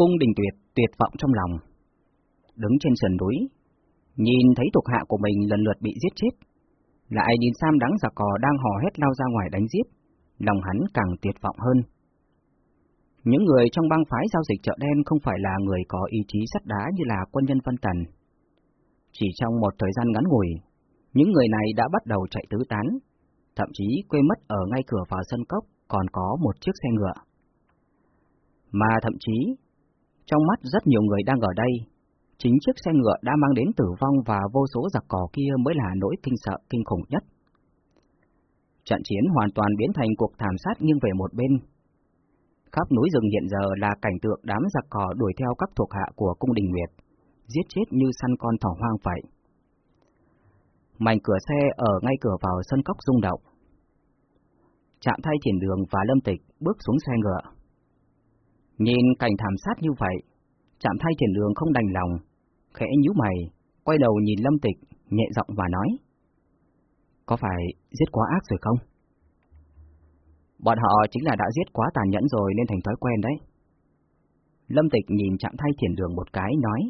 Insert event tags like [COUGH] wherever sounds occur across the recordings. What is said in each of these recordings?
Cung đình tuyệt tuyệt vọng trong lòng. Đứng trên sườn núi, nhìn thấy thuộc hạ của mình lần lượt bị giết chết, lại nhìn Sam đắng giặc cò đang hò hét lao ra ngoài đánh giết, lòng hắn càng tuyệt vọng hơn. Những người trong bang phái giao dịch chợ đen không phải là người có ý chí sắt đá như là quân nhân Vân Tần. Chỉ trong một thời gian ngắn ngủi, những người này đã bắt đầu chạy tứ tán, thậm chí quên mất ở ngay cửa vào sân cốc còn có một chiếc xe ngựa. Mà thậm chí, trong mắt rất nhiều người đang ở đây, chính chiếc xe ngựa đã mang đến tử vong và vô số giặc cỏ kia mới là nỗi kinh sợ kinh khủng nhất. Trận chiến hoàn toàn biến thành cuộc thảm sát nghiêng về một bên. Khắp núi rừng hiện giờ là cảnh tượng đám giặc cỏ đuổi theo các thuộc hạ của cung đình Nguyệt, giết chết như săn con thỏ hoang vậy. Mảnh cửa xe ở ngay cửa vào sân cốc rung động. Chạm thay thiền đường và lâm tịch bước xuống xe ngựa. Nhìn cảnh thảm sát như vậy, chạm thay thiền đường không đành lòng, khẽ nhíu mày, quay đầu nhìn lâm tịch, nhẹ giọng và nói. Có phải giết quá ác rồi không? Bọn họ chính là đã giết quá tàn nhẫn rồi nên thành thói quen đấy. Lâm Tịch nhìn chạm thay thiền đường một cái, nói.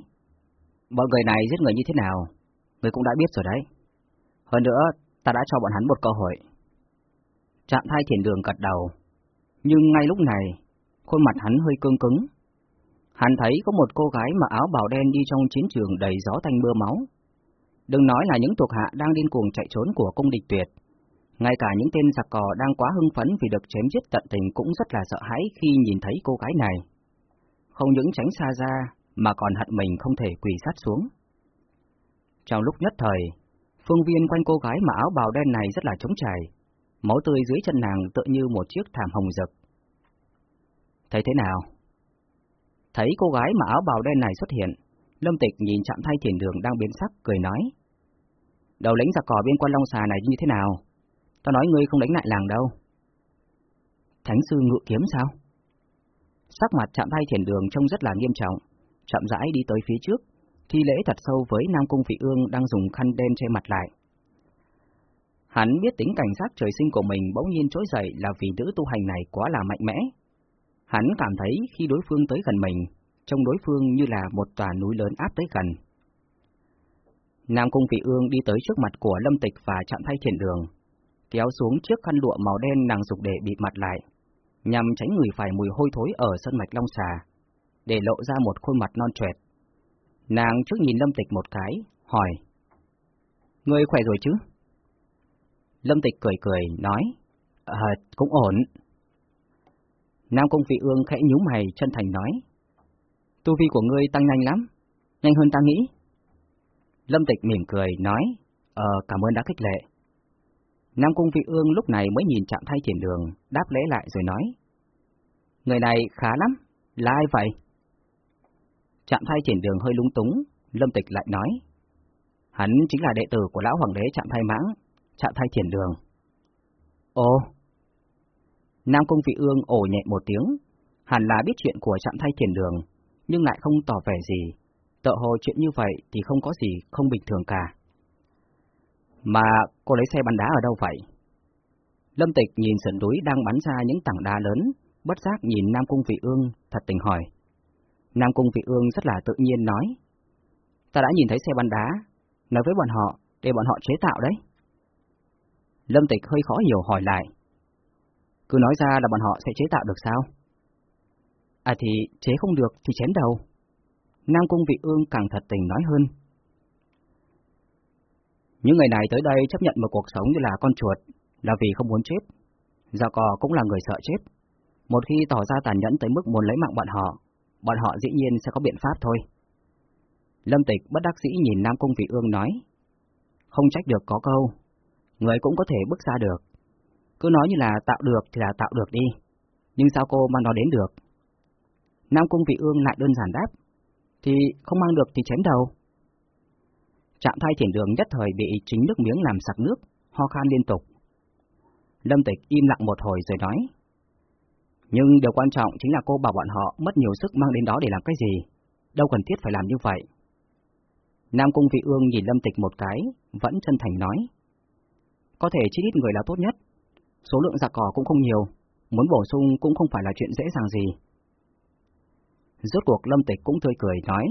Bọn người này giết người như thế nào? Người cũng đã biết rồi đấy. Hơn nữa, ta đã cho bọn hắn một cơ hội. Trạm thay thiền đường gật đầu. Nhưng ngay lúc này, khuôn mặt hắn hơi cương cứng. Hắn thấy có một cô gái mặc áo bào đen đi trong chiến trường đầy gió tanh mưa máu. Đừng nói là những thuộc hạ đang điên cuồng chạy trốn của cung địch tuyệt. Ngay cả những tên giặc cò đang quá hưng phấn vì được chém giết tận tình cũng rất là sợ hãi khi nhìn thấy cô gái này. Không những tránh xa ra, mà còn hận mình không thể quỳ sát xuống. Trong lúc nhất thời, phương viên quanh cô gái mà áo bào đen này rất là trống trải, máu tươi dưới chân nàng tựa như một chiếc thảm hồng rực. Thấy thế nào? Thấy cô gái mà áo bào đen này xuất hiện, Lâm Tịch nhìn chạm thay thiền đường đang biến sắc, cười nói. Đầu lĩnh giặc cỏ bên quan Long Xà này như thế nào? Tao nói ngươi không đánh lại làng đâu. Thánh sư ngự kiếm sao? Sắc mặt chạm thay thiền đường trông rất là nghiêm trọng, chậm rãi đi tới phía trước, thi lễ thật sâu với Nam Cung Vị Ương đang dùng khăn đen che mặt lại. Hắn biết tính cảnh sát trời sinh của mình bỗng nhiên trỗi dậy là vì nữ tu hành này quá là mạnh mẽ. Hắn cảm thấy khi đối phương tới gần mình, trông đối phương như là một tòa núi lớn áp tới gần. Nam Cung Vị Ương đi tới trước mặt của Lâm Tịch và chạm thay thiện đường, kéo xuống chiếc khăn lụa màu đen nàng dục để bịt mặt lại, nhằm tránh người phải mùi hôi thối ở sân mạch long xà, để lộ ra một khuôn mặt non trẻ. Nàng trước nhìn Lâm Tịch một cái, hỏi. Ngươi khỏe rồi chứ? Lâm Tịch cười cười, nói. Ờ, cũng ổn. Nam Công Vị Ương khẽ nhíu mày, chân thành nói. Tu vi của ngươi tăng nhanh lắm, nhanh hơn ta nghĩ. Lâm Tịch mỉm cười, nói. Ờ, cảm ơn đã khích lệ. Nam Cung Vị Ương lúc này mới nhìn chạm thay thiền đường, đáp lễ lại rồi nói. Người này khá lắm, là ai vậy? Chạm thay thiền đường hơi lung túng, Lâm Tịch lại nói. Hắn chính là đệ tử của lão hoàng đế chạm thay mãng, chạm thay thiền đường. Ồ! Nam Cung Vị Ương ổ nhẹ một tiếng, hẳn là biết chuyện của chạm thay thiền đường, nhưng lại không tỏ vẻ gì. Tợ hồ chuyện như vậy thì không có gì không bình thường cả. Mà cô lấy xe bắn đá ở đâu vậy? Lâm Tịch nhìn sườn núi đang bắn ra những tảng đá lớn, bất giác nhìn Nam Cung Vị Ương, thật tình hỏi. Nam Cung Vị Ương rất là tự nhiên nói. Ta đã nhìn thấy xe bắn đá, nói với bọn họ, để bọn họ chế tạo đấy. Lâm Tịch hơi khó hiểu hỏi lại. Cứ nói ra là bọn họ sẽ chế tạo được sao? À thì chế không được thì chém đầu. Nam Cung Vị Ương càng thật tình nói hơn. Những người này tới đây chấp nhận một cuộc sống như là con chuột, là vì không muốn chết. gia cò cũng là người sợ chết. Một khi tỏ ra tàn nhẫn tới mức muốn lấy mạng bọn họ, bọn họ dĩ nhiên sẽ có biện pháp thôi. Lâm Tịch bất đắc dĩ nhìn Nam Cung Vị Ương nói, không trách được có câu, người cũng có thể bước ra được. Cứ nói như là tạo được thì là tạo được đi, nhưng sao cô mang nó đến được? Nam Cung Vị Ương lại đơn giản đáp, thì không mang được thì chém đầu. Trạm thai thiền đường nhất thời bị chính nước miếng làm sặc nước, ho khan liên tục. Lâm Tịch im lặng một hồi rồi nói, nhưng điều quan trọng chính là cô bảo bọn họ mất nhiều sức mang đến đó để làm cái gì, đâu cần thiết phải làm như vậy. Nam Cung Vị Ương nhìn Lâm Tịch một cái, vẫn chân thành nói. Có thể chỉ ít người là tốt nhất, số lượng giặc cỏ cũng không nhiều, muốn bổ sung cũng không phải là chuyện dễ dàng gì. Rốt cuộc Lâm Tịch cũng tươi cười nói.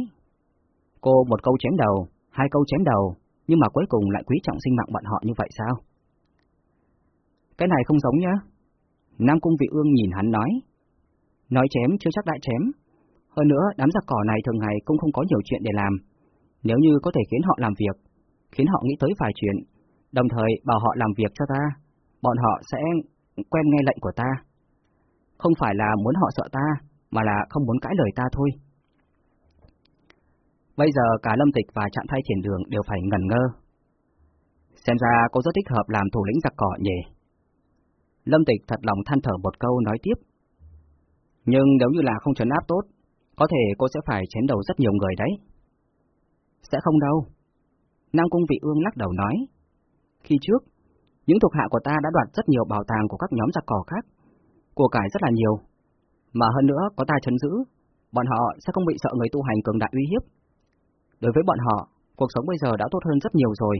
Cô một câu chém đầu, hai câu chém đầu, nhưng mà cuối cùng lại quý trọng sinh mạng bọn họ như vậy sao? Cái này không giống nhá. Nam Cung Vị Ương nhìn hắn nói. Nói chém chưa chắc đã chém. Hơn nữa, đám giặc cỏ này thường ngày cũng không có nhiều chuyện để làm. Nếu như có thể khiến họ làm việc, khiến họ nghĩ tới vài chuyện, đồng thời bảo họ làm việc cho ta, bọn họ sẽ quen nghe lệnh của ta. Không phải là muốn họ sợ ta, mà là không muốn cãi lời ta thôi. Bây giờ cả Lâm Tịch và Trạm Thay Thiền Đường đều phải ngẩn ngơ. Xem ra cô rất thích hợp làm thủ lĩnh giặc cỏ nhỉ. Lâm Tịch thật lòng than thở một câu nói tiếp. Nhưng nếu như là không trấn áp tốt, có thể cô sẽ phải chém đầu rất nhiều người đấy. Sẽ không đâu. Nam Cung Vị Ương lắc đầu nói. Khi trước, những thuộc hạ của ta đã đoạt rất nhiều bảo tàng của các nhóm giặc cỏ khác. Của cải rất là nhiều. Mà hơn nữa có ta chấn giữ, bọn họ sẽ không bị sợ người tu hành cường đại uy hiếp. Đối với bọn họ, cuộc sống bây giờ đã tốt hơn rất nhiều rồi.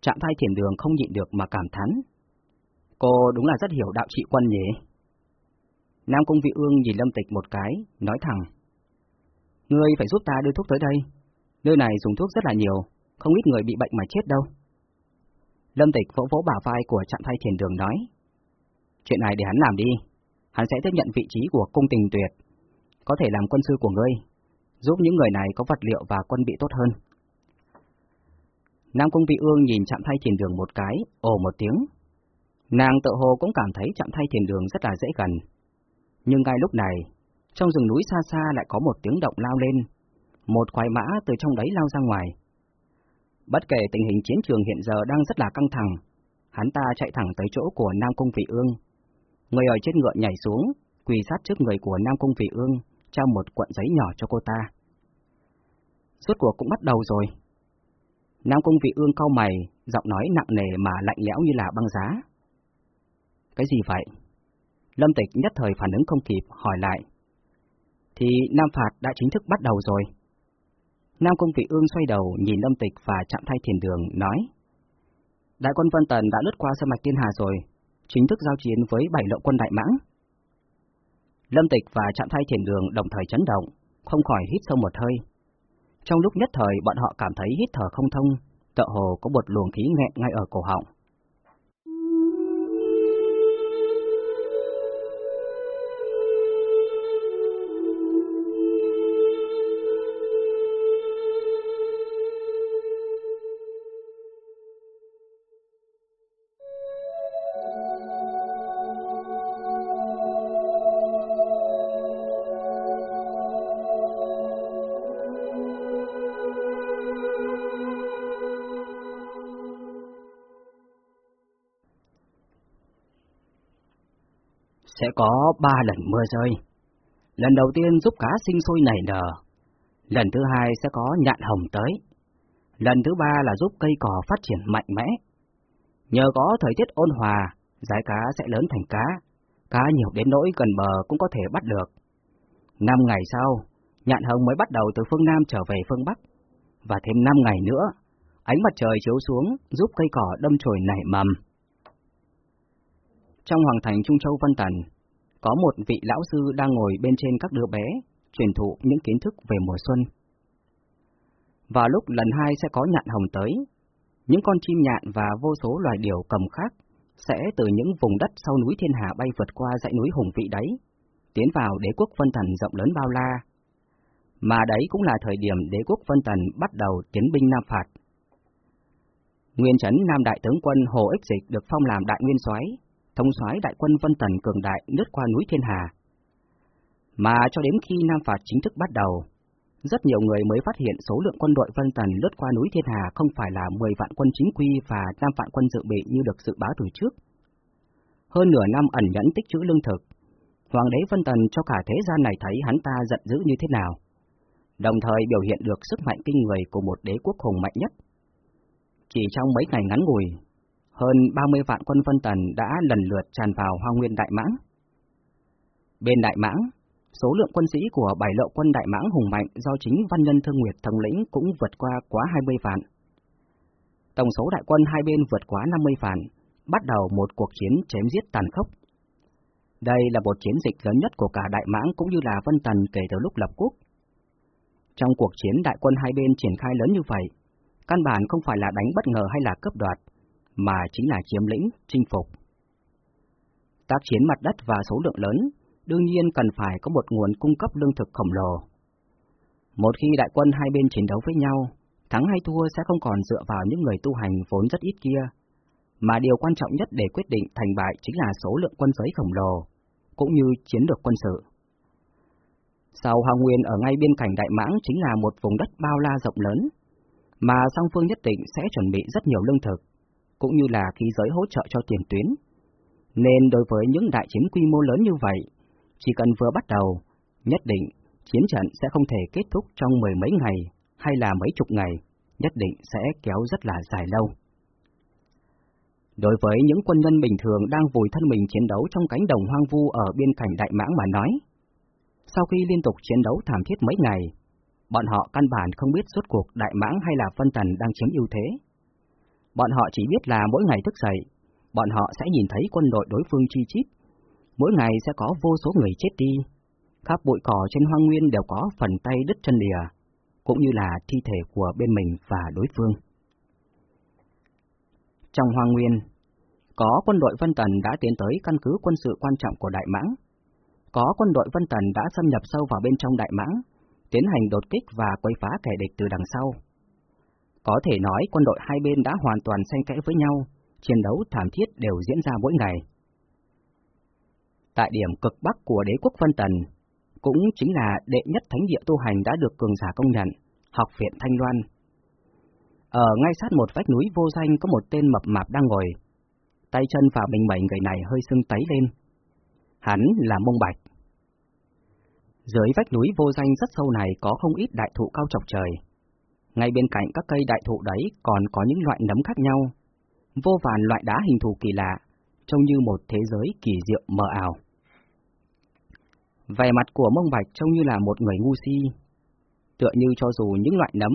Trạm thai thiền đường không nhịn được mà cảm thán. Cô đúng là rất hiểu đạo trị quân nhỉ? Nam Cung Vị Ương nhìn Lâm Tịch một cái, nói thẳng. Ngươi phải giúp ta đưa thuốc tới đây. Nơi này dùng thuốc rất là nhiều, không ít người bị bệnh mà chết đâu. Lâm Tịch vỗ vỗ bả vai của trạng thay thiền đường nói. Chuyện này để hắn làm đi. Hắn sẽ tiếp nhận vị trí của cung tình tuyệt. Có thể làm quân sư của ngươi, giúp những người này có vật liệu và quân bị tốt hơn. Nam Cung Vị Ương nhìn chạm thay thiền đường một cái, ồ một tiếng. Nàng tự hồ cũng cảm thấy chạm thay thiền đường rất là dễ gần. Nhưng ngay lúc này, trong rừng núi xa xa lại có một tiếng động lao lên. Một khoái mã từ trong đấy lao ra ngoài. Bất kể tình hình chiến trường hiện giờ đang rất là căng thẳng, hắn ta chạy thẳng tới chỗ của Nam Cung Vị Ương. Người ở trên ngựa nhảy xuống, quỳ sát trước người của Nam Cung Vị Ương, trao một cuộn giấy nhỏ cho cô ta. Suốt cuộc cũng bắt đầu rồi. Nam Cung Vị Ương cau mày, giọng nói nặng nề mà lạnh lẽo như là băng giá. Cái gì vậy? Lâm Tịch nhất thời phản ứng không kịp, hỏi lại. Thì Nam Phạt đã chính thức bắt đầu rồi. Nam công Vị Ương xoay đầu nhìn Lâm Tịch và chạm thay thiền đường, nói. Đại quân Vân Tần đã lướt qua sân mạch Tiên Hà rồi, chính thức giao chiến với bảy lộ quân Đại Mãng. Lâm Tịch và chạm thay thiền đường đồng thời chấn động, không khỏi hít sâu một hơi. Trong lúc nhất thời bọn họ cảm thấy hít thở không thông, tợ hồ có một luồng khí nghẹn ngay ở cổ họng. Có ba lần mưa rơi. Lần đầu tiên giúp cá sinh sôi nảy nở, lần thứ hai sẽ có nhạn hồng tới, lần thứ ba là giúp cây cỏ phát triển mạnh mẽ. Nhờ có thời tiết ôn hòa, giải cá sẽ lớn thành cá, cá nhiều đến nỗi gần bờ cũng có thể bắt được. Năm ngày sau, nhạn hồng mới bắt đầu từ phương Nam trở về phương Bắc, và thêm năm ngày nữa, ánh mặt trời chiếu xuống giúp cây cỏ đâm chồi nảy mầm. Trong hoàng thành Trung Châu văn Tần, có một vị lão sư đang ngồi bên trên các đứa bé, truyền thụ những kiến thức về mùa xuân. Và lúc lần hai sẽ có nhạn hồng tới, những con chim nhạn và vô số loài điều cầm khác sẽ từ những vùng đất sau núi thiên hà bay vượt qua dãy núi hùng vị đấy, tiến vào đế quốc phân thần rộng lớn bao la. Mà đấy cũng là thời điểm đế quốc phân thần bắt đầu tiến binh Nam Phạt. Nguyên trấn Nam Đại tướng quân Hồ Ích Dịch được phong làm đại nguyên soái thống soái đại quân Vân Tần cường đại lướt qua núi Thiên Hà. Mà cho đến khi Nam Phạt chính thức bắt đầu, rất nhiều người mới phát hiện số lượng quân đội Vân Tần lướt qua núi Thiên Hà không phải là 10 vạn quân chính quy và 5 vạn quân dự bị như được dự báo từ trước. Hơn nửa năm ẩn nhẫn tích trữ lương thực, Hoàng đế Vân Tần cho cả thế gian này thấy hắn ta giận dữ như thế nào, đồng thời biểu hiện được sức mạnh kinh người của một đế quốc hùng mạnh nhất. Chỉ trong mấy ngày ngắn ngủi, hơn 30 vạn quân Vân Tần đã lần lượt tràn vào Hoa Nguyên Đại Mãng. Bên Đại Mãng, số lượng quân sĩ của bảy lộ quân Đại Mãng hùng mạnh do chính Văn Nhân Thương Nguyệt thống lĩnh cũng vượt qua quá 20 vạn. Tổng số đại quân hai bên vượt quá 50 vạn, bắt đầu một cuộc chiến chém giết tàn khốc. Đây là một chiến dịch lớn nhất của cả Đại Mãng cũng như là Vân Tần kể từ lúc lập quốc. Trong cuộc chiến đại quân hai bên triển khai lớn như vậy, căn bản không phải là đánh bất ngờ hay là cướp đoạt, mà chính là chiếm lĩnh, chinh phục. Tác chiến mặt đất và số lượng lớn, đương nhiên cần phải có một nguồn cung cấp lương thực khổng lồ. Một khi đại quân hai bên chiến đấu với nhau, thắng hay thua sẽ không còn dựa vào những người tu hành vốn rất ít kia, mà điều quan trọng nhất để quyết định thành bại chính là số lượng quân giới khổng lồ, cũng như chiến lược quân sự. Sau Hoàng Nguyên ở ngay biên cảnh Đại Mãng chính là một vùng đất bao la rộng lớn, mà song phương nhất định sẽ chuẩn bị rất nhiều lương thực, cũng như là khí giới hỗ trợ cho tiền tuyến. Nên đối với những đại chiến quy mô lớn như vậy, chỉ cần vừa bắt đầu, nhất định chiến trận sẽ không thể kết thúc trong mười mấy ngày hay là mấy chục ngày, nhất định sẽ kéo rất là dài lâu. Đối với những quân nhân bình thường đang vùi thân mình chiến đấu trong cánh đồng hoang vu ở biên cảnh Đại Mãng mà nói, sau khi liên tục chiến đấu thảm thiết mấy ngày, bọn họ căn bản không biết suốt cuộc Đại Mãng hay là Phân Tần đang chiếm ưu thế. Bọn họ chỉ biết là mỗi ngày thức dậy, bọn họ sẽ nhìn thấy quân đội đối phương chi chít. Mỗi ngày sẽ có vô số người chết đi. Khắp bụi cỏ trên hoang nguyên đều có phần tay đứt chân lìa, cũng như là thi thể của bên mình và đối phương. Trong hoang nguyên, có quân đội Vân Tần đã tiến tới căn cứ quân sự quan trọng của Đại Mãng. Có quân đội Vân Tần đã xâm nhập sâu vào bên trong Đại Mãng, tiến hành đột kích và quấy phá kẻ địch từ đằng sau. Có thể nói quân đội hai bên đã hoàn toàn xen kẽ với nhau, chiến đấu thảm thiết đều diễn ra mỗi ngày. Tại điểm cực bắc của đế quốc Vân Tần, cũng chính là đệ nhất thánh địa tu hành đã được cường giả công nhận, học viện Thanh Loan. Ở ngay sát một vách núi vô danh có một tên mập mạp đang ngồi, tay chân và bình mẩy người này hơi sưng tấy lên. Hắn là Mông Bạch. Dưới vách núi vô danh rất sâu này có không ít đại thụ cao chọc trời. Ngay bên cạnh các cây đại thụ đấy còn có những loại nấm khác nhau, vô vàn loại đá hình thù kỳ lạ, trông như một thế giới kỳ diệu mờ ảo. Vẻ mặt của Mông Bạch trông như là một người ngu si, tựa như cho dù những loại nấm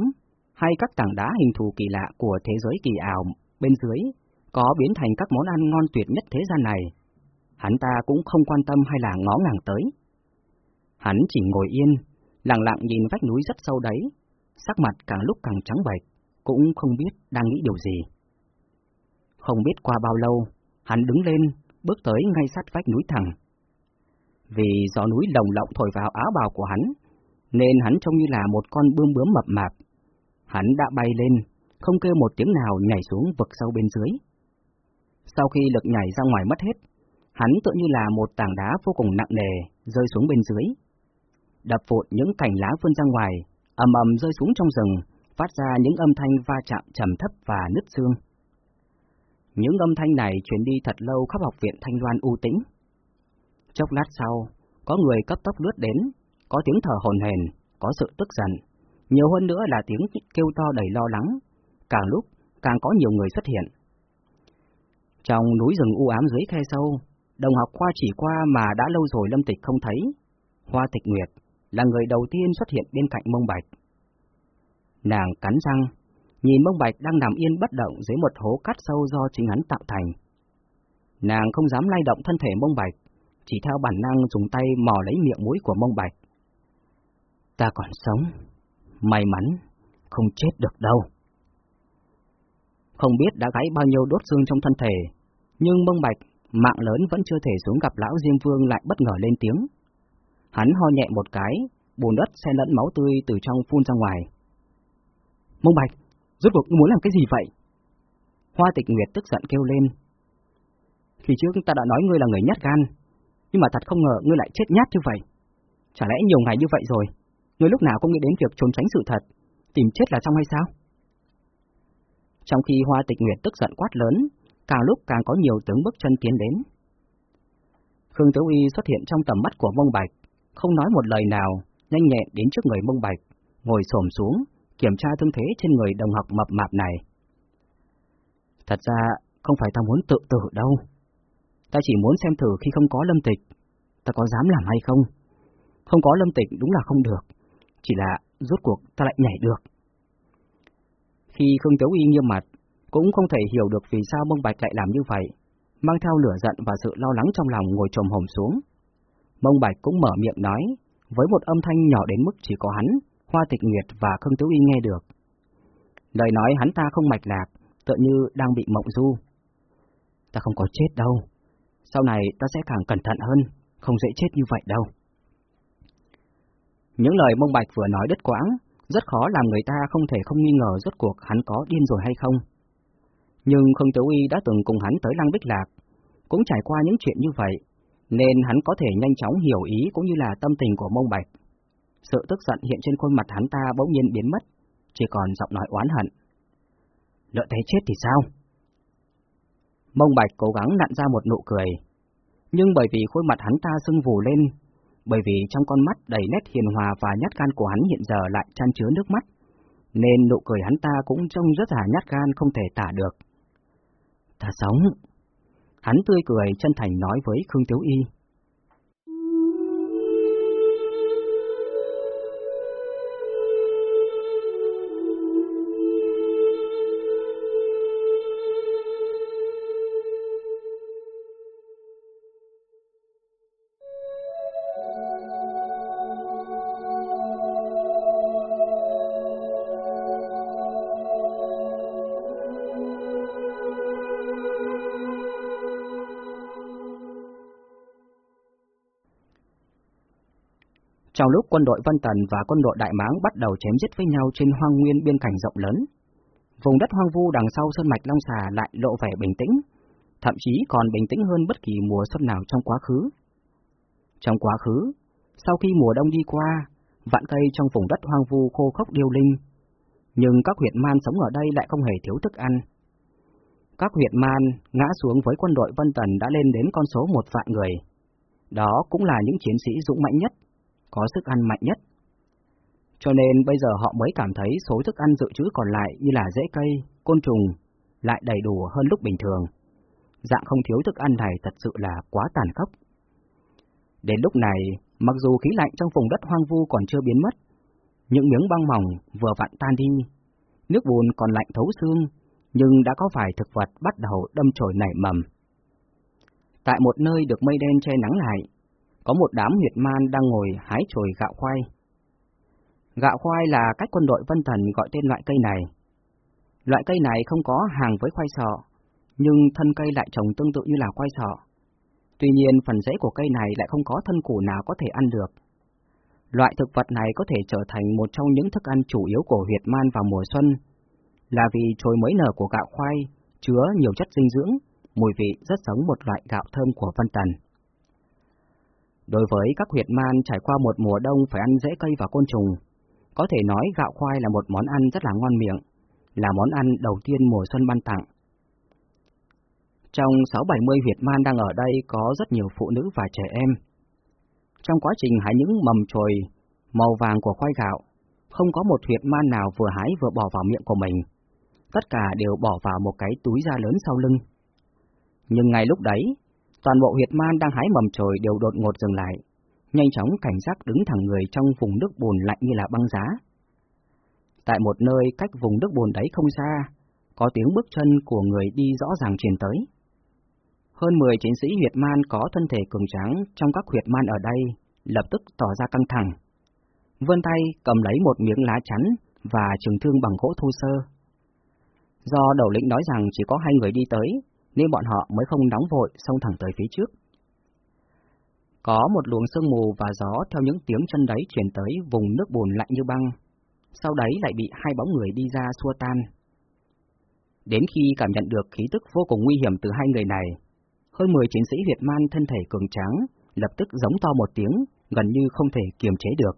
hay các tảng đá hình thù kỳ lạ của thế giới kỳ ảo bên dưới có biến thành các món ăn ngon tuyệt nhất thế gian này, hắn ta cũng không quan tâm hay là ngó ngàng tới. Hắn chỉ ngồi yên, lặng lặng nhìn vách núi rất sâu đấy, sắc mặt càng lúc càng trắng bệch, cũng không biết đang nghĩ điều gì. Không biết qua bao lâu, hắn đứng lên, bước tới ngay sát vách núi thẳng. Vì gió núi lồng lộng thổi vào áo bào của hắn, nên hắn trông như là một con bươm bướm mập mạp. Hắn đã bay lên, không kêu một tiếng nào nhảy xuống vực sâu bên dưới. Sau khi lực nhảy ra ngoài mất hết, hắn tự như là một tảng đá vô cùng nặng nề rơi xuống bên dưới. Đập vụt những cành lá vươn ra ngoài, ầm ầm rơi xuống trong rừng, phát ra những âm thanh va chạm trầm thấp và nứt xương. Những âm thanh này truyền đi thật lâu khắp học viện Thanh Loan u tĩnh. Chốc lát sau, có người cấp tốc lướt đến, có tiếng thở hồn hền, có sự tức giận, nhiều hơn nữa là tiếng kêu to đầy lo lắng, càng lúc càng có nhiều người xuất hiện. Trong núi rừng u ám dưới khe sâu, đồng học khoa chỉ qua mà đã lâu rồi Lâm Tịch không thấy. Hoa Tịch Nguyệt là người đầu tiên xuất hiện bên cạnh mông bạch. Nàng cắn răng, nhìn mông bạch đang nằm yên bất động dưới một hố cát sâu do chính hắn tạo thành. Nàng không dám lay động thân thể mông bạch, chỉ theo bản năng dùng tay mò lấy miệng mũi của mông bạch. Ta còn sống, may mắn, không chết được đâu. Không biết đã gãy bao nhiêu đốt xương trong thân thể, nhưng mông bạch, mạng lớn vẫn chưa thể xuống gặp lão Diêm Vương lại bất ngờ lên tiếng. Hắn ho nhẹ một cái, bùn đất xen lẫn máu tươi từ trong phun ra ngoài. Mông Bạch, rốt cuộc muốn làm cái gì vậy? Hoa tịch nguyệt tức giận kêu lên. Khi trước ta đã nói ngươi là người nhát gan, nhưng mà thật không ngờ ngươi lại chết nhát như vậy. Chả lẽ nhiều ngày như vậy rồi, ngươi lúc nào cũng nghĩ đến việc trốn tránh sự thật, tìm chết là xong hay sao? Trong khi Hoa Tịch Nguyệt tức giận quát lớn, càng lúc càng có nhiều tướng bước chân tiến đến. Khương Tiểu Y xuất hiện trong tầm mắt của Mông Bạch, không nói một lời nào, nhanh nhẹn đến trước người Mông Bạch, ngồi xổm xuống, kiểm tra thương thế trên người đồng học mập mạp này. Thật ra, không phải ta muốn tự tử đâu. Ta chỉ muốn xem thử khi không có lâm tịch, ta có dám làm hay không. Không có lâm tịch đúng là không được, chỉ là rốt cuộc ta lại nhảy được. Khi Khương Tiếu Y nghiêm mặt, cũng không thể hiểu được vì sao Mông Bạch lại làm như vậy, mang theo lửa giận và sự lo lắng trong lòng ngồi trồm hổm xuống. Mông Bạch cũng mở miệng nói, với một âm thanh nhỏ đến mức chỉ có hắn, Hoa Tịch Nguyệt và Khương Tiếu Y nghe được. Lời nói hắn ta không mạch lạc, tựa như đang bị mộng du. Ta không có chết đâu, sau này ta sẽ càng cẩn thận hơn, không dễ chết như vậy đâu. Những lời mông bạch vừa nói đứt quãng, rất khó làm người ta không thể không nghi ngờ rốt cuộc hắn có điên rồi hay không. Nhưng Khương Tiểu Y đã từng cùng hắn tới Lăng Bích Lạc, cũng trải qua những chuyện như vậy, nên hắn có thể nhanh chóng hiểu ý cũng như là tâm tình của mông bạch. Sự tức giận hiện trên khuôn mặt hắn ta bỗng nhiên biến mất, chỉ còn giọng nói oán hận. Lỡ thấy chết thì sao? Mông bạch cố gắng nặn ra một nụ cười, nhưng bởi vì khuôn mặt hắn ta sưng vù lên, bởi vì trong con mắt đầy nét hiền hòa và nhát gan của hắn hiện giờ lại chan chứa nước mắt, nên nụ cười hắn ta cũng trông rất là nhát gan không thể tả được. Ta sống! Hắn tươi cười chân thành nói với Khương Tiếu Y. Vào lúc quân đội văn Tần và quân đội Đại Máng bắt đầu chém giết với nhau trên hoang nguyên biên cảnh rộng lớn, vùng đất hoang vu đằng sau sơn mạch Long Xà lại lộ vẻ bình tĩnh, thậm chí còn bình tĩnh hơn bất kỳ mùa xuân nào trong quá khứ. Trong quá khứ, sau khi mùa đông đi qua, vạn cây trong vùng đất hoang vu khô khốc điêu linh, nhưng các huyện man sống ở đây lại không hề thiếu thức ăn. Các huyện man ngã xuống với quân đội Vân Tần đã lên đến con số một vạn người. Đó cũng là những chiến sĩ dũng mạnh nhất có sức ăn mạnh nhất. Cho nên bây giờ họ mới cảm thấy số thức ăn dự trữ còn lại như là rễ cây, côn trùng, lại đầy đủ hơn lúc bình thường. Dạng không thiếu thức ăn này thật sự là quá tàn khốc. Đến lúc này, mặc dù khí lạnh trong vùng đất hoang vu còn chưa biến mất, những miếng băng mỏng vừa vặn tan đi, nước bùn còn lạnh thấu xương, nhưng đã có vài thực vật bắt đầu đâm chồi nảy mầm. Tại một nơi được mây đen che nắng lại, có một đám huyệt man đang ngồi hái chồi gạo khoai. Gạo khoai là cách quân đội Vân Thần gọi tên loại cây này. Loại cây này không có hàng với khoai sọ, nhưng thân cây lại trồng tương tự như là khoai sọ. Tuy nhiên phần rễ của cây này lại không có thân củ nào có thể ăn được. Loại thực vật này có thể trở thành một trong những thức ăn chủ yếu của huyệt man vào mùa xuân, là vì chồi mới nở của gạo khoai chứa nhiều chất dinh dưỡng, mùi vị rất giống một loại gạo thơm của Vân Tần. Đối với các huyệt man trải qua một mùa đông phải ăn rễ cây và côn trùng, có thể nói gạo khoai là một món ăn rất là ngon miệng, là món ăn đầu tiên mùa xuân ban tặng. Trong 6-70 huyệt man đang ở đây có rất nhiều phụ nữ và trẻ em. Trong quá trình hái những mầm chồi màu vàng của khoai gạo, không có một huyệt man nào vừa hái vừa bỏ vào miệng của mình. Tất cả đều bỏ vào một cái túi da lớn sau lưng. Nhưng ngay lúc đấy, Toàn bộ huyệt man đang hái mầm trồi đều đột ngột dừng lại, nhanh chóng cảnh giác đứng thẳng người trong vùng nước bùn lạnh như là băng giá. Tại một nơi cách vùng nước bùn đấy không xa, có tiếng bước chân của người đi rõ ràng truyền tới. Hơn 10 chiến sĩ huyệt man có thân thể cường tráng trong các huyệt man ở đây, lập tức tỏ ra căng thẳng. Vươn tay cầm lấy một miếng lá chắn và trường thương bằng gỗ thô sơ. Do đầu lĩnh nói rằng chỉ có hai người đi tới, nên bọn họ mới không nóng vội xông thẳng tới phía trước. Có một luồng sương mù và gió theo những tiếng chân đấy chuyển tới vùng nước bùn lạnh như băng, sau đấy lại bị hai bóng người đi ra xua tan. Đến khi cảm nhận được khí tức vô cùng nguy hiểm từ hai người này, hơn 10 chiến sĩ Việt Man thân thể cường tráng lập tức giống to một tiếng, gần như không thể kiềm chế được.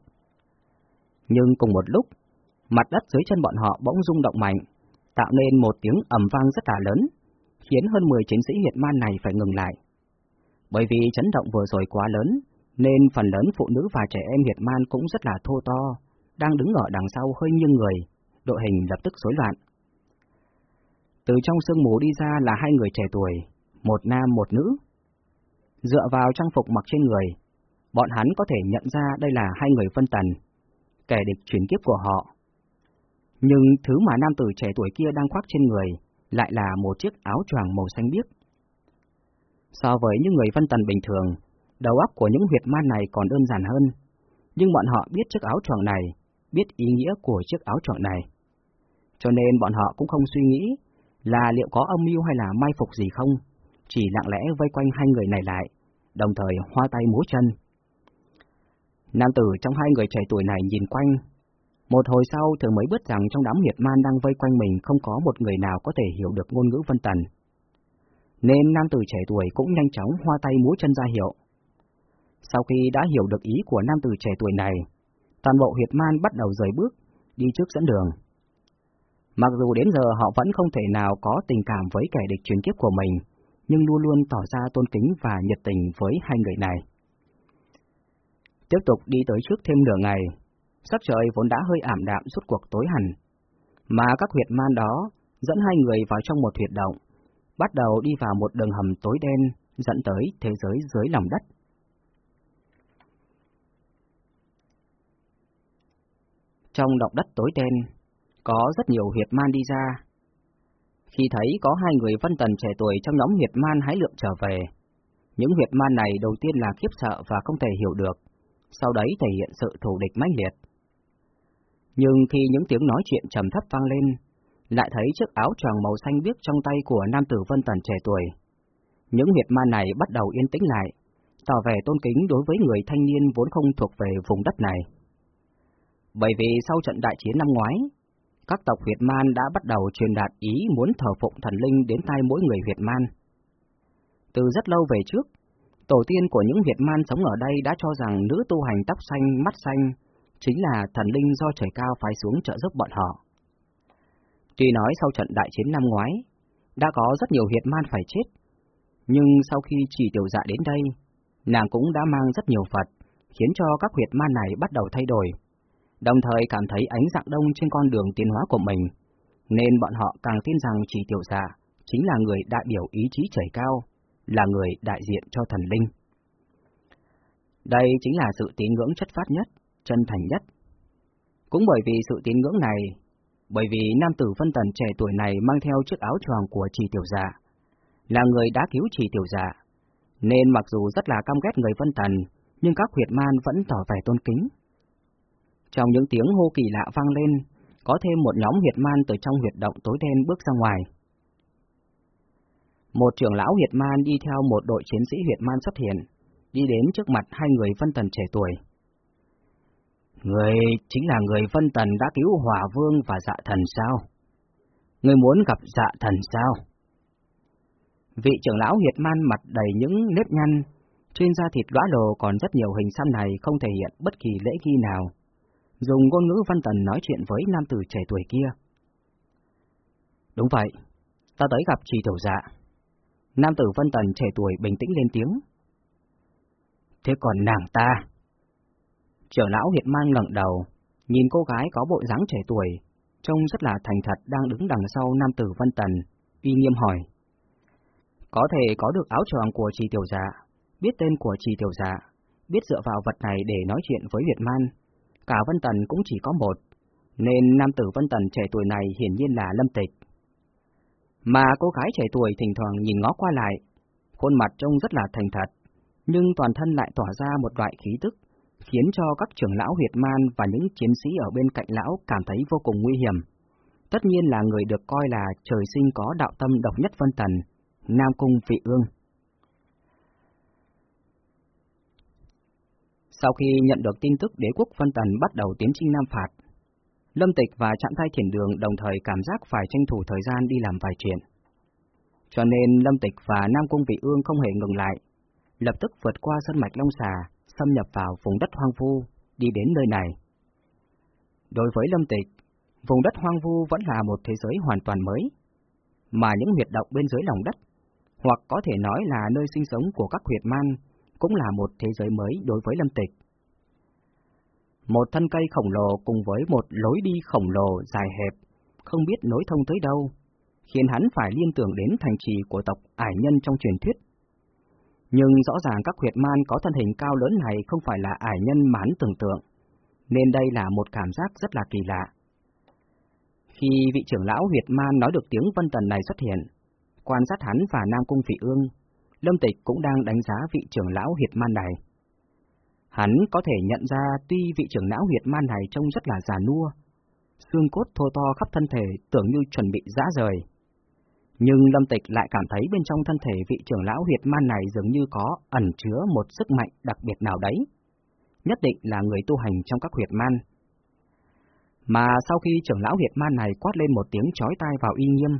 Nhưng cùng một lúc, mặt đất dưới chân bọn họ bỗng rung động mạnh, tạo nên một tiếng ầm vang rất là lớn, khiến hơn 10 chiến sĩ Hiệt Man này phải ngừng lại. Bởi vì chấn động vừa rồi quá lớn, nên phần lớn phụ nữ và trẻ em Hiệt Man cũng rất là thô to, đang đứng ở đằng sau hơi nghiêng người, đội hình lập tức rối loạn. Từ trong sương mù đi ra là hai người trẻ tuổi, một nam một nữ. Dựa vào trang phục mặc trên người, bọn hắn có thể nhận ra đây là hai người phân tần, kẻ địch chuyển kiếp của họ. Nhưng thứ mà nam tử trẻ tuổi kia đang khoác trên người lại là một chiếc áo choàng màu xanh biếc. So với những người văn Tần bình thường, đầu óc của những huyệt man này còn đơn giản hơn, nhưng bọn họ biết chiếc áo choàng này, biết ý nghĩa của chiếc áo choàng này. Cho nên bọn họ cũng không suy nghĩ là liệu có âm mưu hay là mai phục gì không, chỉ lặng lẽ vây quanh hai người này lại, đồng thời hoa tay múa chân. Nam tử trong hai người trẻ tuổi này nhìn quanh, một hồi sau thường mới biết rằng trong đám huyệt man đang vây quanh mình không có một người nào có thể hiểu được ngôn ngữ vân tần. Nên nam tử trẻ tuổi cũng nhanh chóng hoa tay múa chân ra hiệu. Sau khi đã hiểu được ý của nam tử trẻ tuổi này, toàn bộ huyệt man bắt đầu rời bước, đi trước dẫn đường. Mặc dù đến giờ họ vẫn không thể nào có tình cảm với kẻ địch truyền kiếp của mình, nhưng luôn luôn tỏ ra tôn kính và nhiệt tình với hai người này. Tiếp tục đi tới trước thêm nửa ngày, sắc trời vốn đã hơi ảm đạm suốt cuộc tối hẳn, mà các huyệt man đó dẫn hai người vào trong một huyệt động, bắt đầu đi vào một đường hầm tối đen dẫn tới thế giới dưới lòng đất. Trong động đất tối đen, có rất nhiều huyệt man đi ra. Khi thấy có hai người vân tần trẻ tuổi trong nhóm huyệt man hái lượng trở về, những huyệt man này đầu tiên là khiếp sợ và không thể hiểu được, sau đấy thể hiện sự thù địch mãnh liệt. Nhưng khi những tiếng nói chuyện trầm thấp vang lên, lại thấy chiếc áo choàng màu xanh biếc trong tay của nam tử Vân Tần trẻ tuổi. Những huyệt ma này bắt đầu yên tĩnh lại, tỏ vẻ tôn kính đối với người thanh niên vốn không thuộc về vùng đất này. Bởi vì sau trận đại chiến năm ngoái, các tộc huyệt man đã bắt đầu truyền đạt ý muốn thờ phụng thần linh đến tay mỗi người huyệt man. Từ rất lâu về trước, tổ tiên của những huyệt man sống ở đây đã cho rằng nữ tu hành tóc xanh, mắt xanh chính là thần linh do trời cao phái xuống trợ giúp bọn họ. Tuy nói sau trận đại chiến năm ngoái, đã có rất nhiều huyệt man phải chết, nhưng sau khi chỉ tiểu dạ đến đây, nàng cũng đã mang rất nhiều Phật, khiến cho các huyệt man này bắt đầu thay đổi, đồng thời cảm thấy ánh dạng đông trên con đường tiến hóa của mình, nên bọn họ càng tin rằng chỉ tiểu dạ chính là người đại biểu ý chí trời cao, là người đại diện cho thần linh. Đây chính là sự tín ngưỡng chất phát nhất, chân thành nhất. Cũng bởi vì sự tín ngưỡng này, bởi vì nam tử phân tần trẻ tuổi này mang theo chiếc áo choàng của trì tiểu giả, là người đã cứu trì tiểu giả, nên mặc dù rất là căm ghét người phân tần, nhưng các huyệt man vẫn tỏ vẻ tôn kính. Trong những tiếng hô kỳ lạ vang lên, có thêm một nhóm huyệt man từ trong huyệt động tối đen bước ra ngoài. Một trưởng lão huyệt man đi theo một đội chiến sĩ huyệt man xuất hiện, đi đến trước mặt hai người phân tần trẻ tuổi. Người chính là người Vân Tần đã cứu Hỏa Vương và Dạ Thần sao? Người muốn gặp Dạ Thần sao? Vị trưởng lão hiệt man mặt đầy những nếp nhăn, trên da thịt lõa lồ còn rất nhiều hình xăm này không thể hiện bất kỳ lễ ghi nào. Dùng ngôn ngữ Vân Tần nói chuyện với nam tử trẻ tuổi kia. Đúng vậy, ta tới gặp trì tiểu dạ. Nam tử Vân Tần trẻ tuổi bình tĩnh lên tiếng. Thế còn nàng ta? Trưởng lão hiện man ngẩng đầu, nhìn cô gái có bộ dáng trẻ tuổi, trông rất là thành thật đang đứng đằng sau nam tử Vân Tần, uy nghiêm hỏi. Có thể có được áo choàng của trì tiểu dạ, biết tên của trì tiểu dạ, biết dựa vào vật này để nói chuyện với Việt Man. Cả Vân Tần cũng chỉ có một, nên nam tử Vân Tần trẻ tuổi này hiển nhiên là Lâm Tịch. Mà cô gái trẻ tuổi thỉnh thoảng nhìn ngó qua lại, khuôn mặt trông rất là thành thật, nhưng toàn thân lại tỏa ra một loại khí tức khiến cho các trưởng lão huyệt man và những chiến sĩ ở bên cạnh lão cảm thấy vô cùng nguy hiểm. Tất nhiên là người được coi là trời sinh có đạo tâm độc nhất phân tần, Nam Cung Vị Ương. Sau khi nhận được tin tức đế quốc phân Tần bắt đầu tiến chinh Nam Phạt, Lâm Tịch và Trạm Thai Thiền Đường đồng thời cảm giác phải tranh thủ thời gian đi làm vài chuyện. Cho nên Lâm Tịch và Nam Cung Vị Ương không hề ngừng lại, lập tức vượt qua sân mạch Long Xà, xâm nhập vào vùng đất hoang vu, đi đến nơi này. Đối với Lâm Tịch, vùng đất hoang vu vẫn là một thế giới hoàn toàn mới, mà những huyệt động bên dưới lòng đất, hoặc có thể nói là nơi sinh sống của các huyệt man, cũng là một thế giới mới đối với Lâm Tịch. Một thân cây khổng lồ cùng với một lối đi khổng lồ dài hẹp, không biết nối thông tới đâu, khiến hắn phải liên tưởng đến thành trì của tộc ải nhân trong truyền thuyết nhưng rõ ràng các huyệt man có thân hình cao lớn này không phải là ải nhân mán tưởng tượng, nên đây là một cảm giác rất là kỳ lạ. Khi vị trưởng lão huyệt man nói được tiếng vân tần này xuất hiện, quan sát hắn và Nam Cung Vị Ương, Lâm Tịch cũng đang đánh giá vị trưởng lão huyệt man này. Hắn có thể nhận ra tuy vị trưởng lão huyệt man này trông rất là già nua, xương cốt thô to khắp thân thể tưởng như chuẩn bị rã rời. Nhưng Lâm Tịch lại cảm thấy bên trong thân thể vị trưởng lão huyệt man này dường như có ẩn chứa một sức mạnh đặc biệt nào đấy. Nhất định là người tu hành trong các huyệt man. Mà sau khi trưởng lão huyệt man này quát lên một tiếng chói tai vào y nghiêm,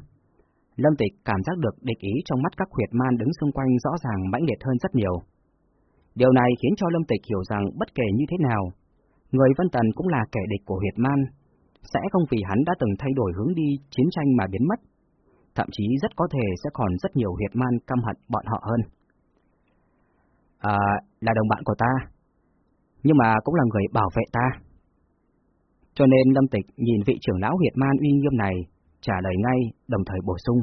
Lâm Tịch cảm giác được địch ý trong mắt các huyệt man đứng xung quanh rõ ràng mãnh liệt hơn rất nhiều. Điều này khiến cho Lâm Tịch hiểu rằng bất kể như thế nào, người Vân Tần cũng là kẻ địch của huyệt man, sẽ không vì hắn đã từng thay đổi hướng đi chiến tranh mà biến mất. Thậm chí rất có thể sẽ còn rất nhiều huyệt man căm hận bọn họ hơn. À, là đồng bạn của ta, nhưng mà cũng là người bảo vệ ta. Cho nên Lâm Tịch nhìn vị trưởng lão huyệt man uy nghiêm này, trả lời ngay, đồng thời bổ sung.